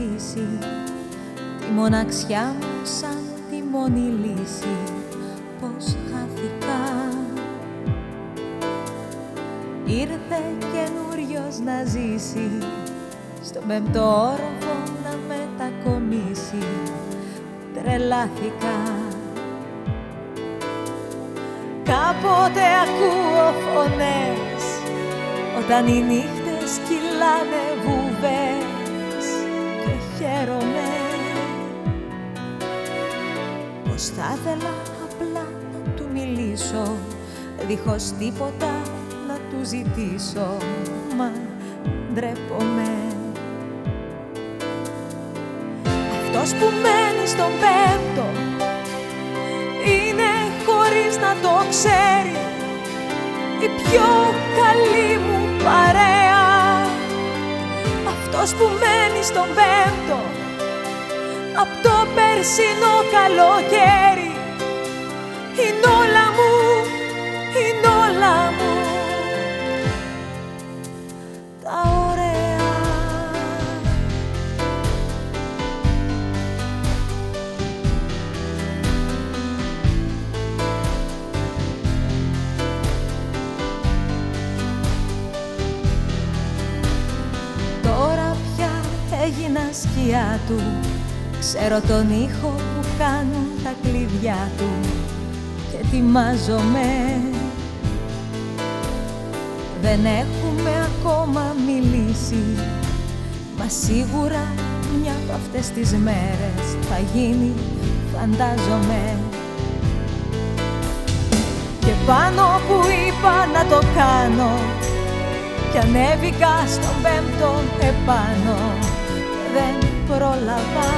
ζήσει τη μοναξιά μου σαν τη μόνη λύση. Πως χάθηκα. Ήρθε καινούριος να ζήσει. Στον πέμπτο όροφο να μετακομίσει. Τρελάθηκα. Κάποτε ακούω φωνές. Όταν οι νύχτες κυλάνε βουβές και χαίρομαι. Πως θα ήθελα απλά να του μιλήσω δίχως τίποτα να του ζητήσω μα ντρέπομαι. Αυτός που μένει στον πέμπτο είναι χωρίς να το ξέρει. Η πιο Αυτός που μένει στον πέμπτο απ' το περσινό καλοκαίρι είναι έγινα σκιά του. Ξέρω τον ήχο που κάνουν τα κλειδιά του. Και ετοιμάζομαι. Δεν έχουμε ακόμα μιλήσει. Μα σίγουρα μια από αυτές τις μέρες θα γίνει φαντάζομαι. Και πάνω που είπα να το κάνω κι ανέβηκα στον πέμπτο επάνω. δεν πρόλαβα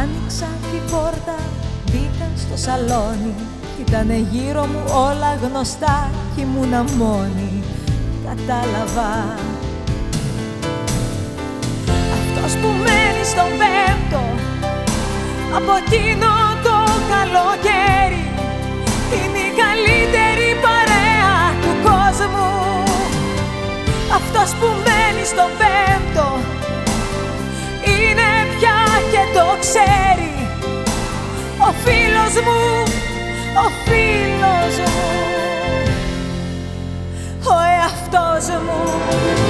Άνοιξα την πόρτα, μπήκα στο σαλόνι. Ήτανε γύρω μου όλα γνωστά κι ήμουνα μόνη Κατάλαβα. Αυτός που μένει στον πέμπτο Από εκείνο το καλοκαίρι Είναι μου, ο φίλος μου Ο εαυτός μου